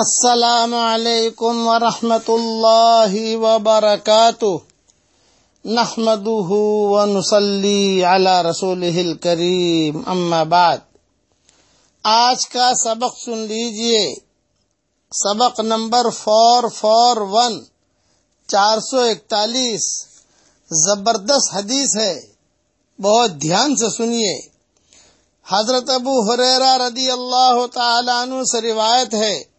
السلام علیکم ورحمۃ اللہ وبرکاتہ۔ نحمده ونصلي على رسوله الكريم اما بعد۔ آج کا سبق سن لیجیے۔ سبق نمبر فور فور ون، چار سو اکتالیس۔ زبردست حدیث ہے۔ بہت دھیان سے سنیے۔ حضرت ابو حریرہ رضی اللہ تعالیٰ عنہ سے روایت ہے۔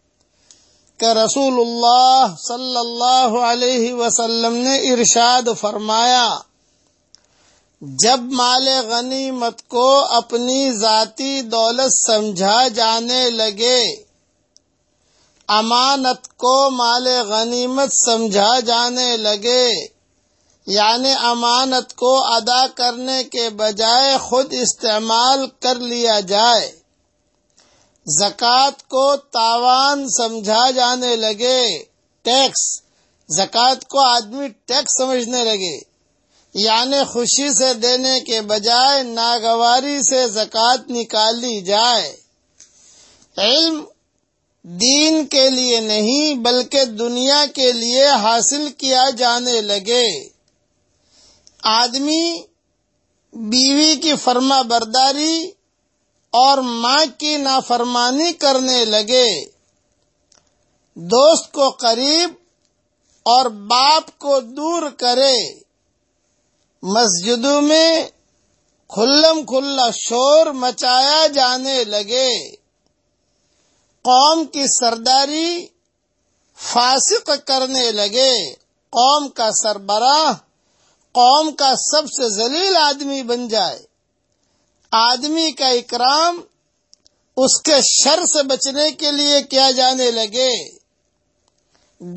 کہ رسول اللہ صلی اللہ علیہ وسلم نے ارشاد فرمایا، جب مال غنیمت کو اپنی ذاتی دولت سمجھا جانے لگے، امانت کو مال غنیمت سمجھا جانے لگے یعنی امانت کو ادا کرنے کے بجائے خود استعمال کر لیا جائے۔ زکوٰۃ کو تاوان سمجھا جانے لگے، ٹیکس، زکوٰۃ کو آدمی ٹیکس سمجھنے لگے۔ یعنی خوشی سے دینے کے بجائے ناگواری سے زکوٰۃ نکالی جائے۔ علم دین کے لیے نہیں، بلکہ دنیا کے لیے حاصل کیا جانے لگے۔ آدمی بیوی کی فرما برداری اور ماں کی نافرمانی کرنے لگے۔ دوست کو قریب اور باپ کو دور کرے۔ مسجدوں میں کھلم کھلا شور مچایا جانے لگے۔ قوم کی سرداری فاسق کرنے لگے۔ قوم کا سربراہ، قوم کا سب سے ذلیل آدمی بن جائے۔ آدمی کا اکرام اس کے شر سے بچنے کے لیے کیا جانے لگے؟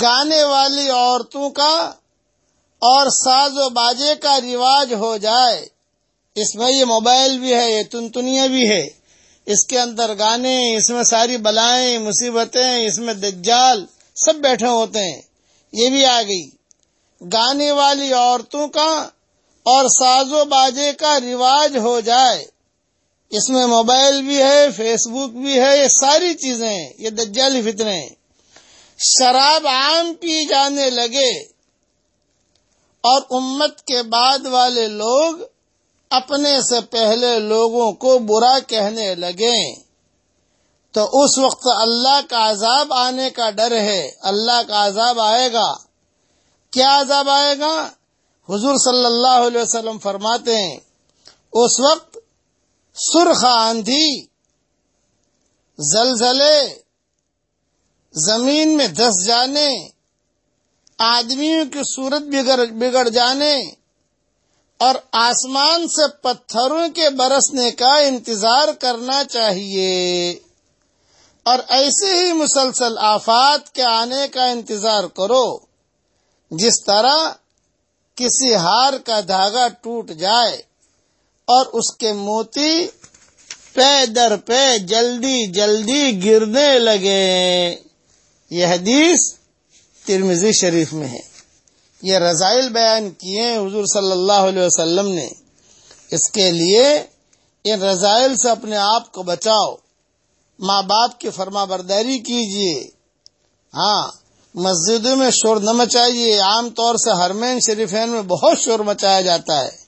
گانے والی عورتوں کا اور ساز و باجے کا رواج ہو جائے۔ اس میں یہ موبائل بھی ہے، یہ تنتنیا بھی ہے۔ اس کے اندر گانے، اس میں ساری بلائیں، مصیبتیں، اس میں دجال، سب بیٹھے ہوتے ہیں۔ یہ بھی آ گئی۔ گانے والی عورتوں کا اور ساز و باجے کا رواج ہو جائے۔ اس میں موبائل بھی ہے، فیس بک بھی ہے، یہ ساری چیزیں، یہ دجالی فتنے شراب عام پی جانے لگے اور امت کے بعد والے لوگ اپنے سے پہلے لوگوں کو برا کہنے لگے۔ تو اس وقت اللہ کا عذاب آنے کا ڈر ہے۔ اللہ کا عذاب آئے گا۔ کیا عذاب آئے گا؟ حضور صلی اللہ علیہ وسلم فرماتے ہیں، اس وقت سرخ آندھی زلزلے، زمین میں دس جانے، آدمیوں کی صورت بگڑ جانے اور آسمان سے پتھروں کے برسنے کا انتظار کرنا چاہیے۔ اور ایسے ہی مسلسل آفات کے آنے کا انتظار کرو، جس طرح کسی ہار کا دھاگا ٹوٹ جائے۔ اور اس کے موتی پے در پے جلدی جلدی گرنے لگے۔ یہ حدیث ترمزی شریف میں ہے۔ یہ رضائل بیان کیے حضور صلی اللہ علیہ وسلم نے۔ اس کے لیے ان رضائل سے اپنے آپ کو بچاؤ۔ ماں باپ کی فرما برداری کیجیے ہاں مسجدوں میں شور نہ مچائیے۔ عام طور سے ہرمین شریفین میں بہت شور مچایا جاتا ہے۔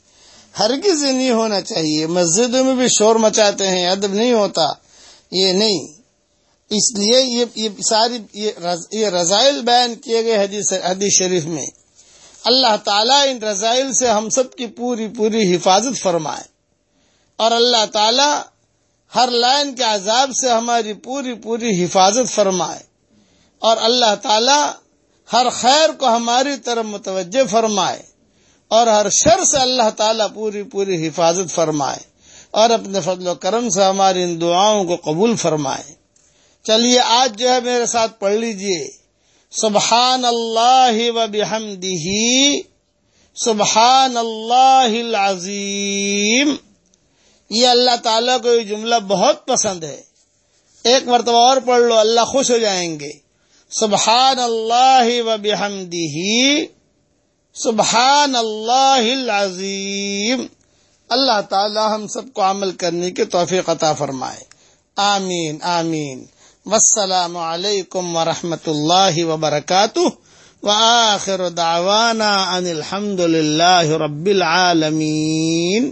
ہرگز نہیں ہونا چاہیے۔ مسجدوں میں بھی شور مچاتے ہیں، ادب نہیں ہوتا۔ یہ نہیں۔ اس لیے یہ ساری یہ رضائل بیان کیے گئے حدیث حدیث شریف میں۔ اللہ تعالیٰ ان رضائل سے ہم سب کی پوری پوری حفاظت فرمائے۔ اور اللہ تعالیٰ ہر لائن کے عذاب سے ہماری پوری پوری حفاظت فرمائے۔ اور اللہ تعالیٰ ہر خیر کو ہماری طرف متوجہ فرمائے۔ اور ہر شر سے اللہ تعالیٰ پوری پوری حفاظت فرمائے اور اپنے فضل و کرم سے ہماری ان دعاؤں کو قبول فرمائے۔ چلیے، آج جو ہے میرے ساتھ پڑھ لیجیے۔ سبحان اللہ و بحمدہ سبحان اللہ العظیم۔ یہ اللہ تعالیٰ کو یہ جملہ بہت پسند ہے۔ ایک مرتبہ اور پڑھ لو، اللہ خوش ہو جائیں گے۔ سبحان اللہ و بحمدہ۔ سبحان اللہ العظیم اللہ تعالی ہم سب کو عمل کرنے کی توفیق عطا فرمائے۔ آمین آمین۔ والسلام علیکم ورحمۃ اللہ وبرکاتہ۔ وآخر دعوانا ان الحمد للہ رب العالمین۔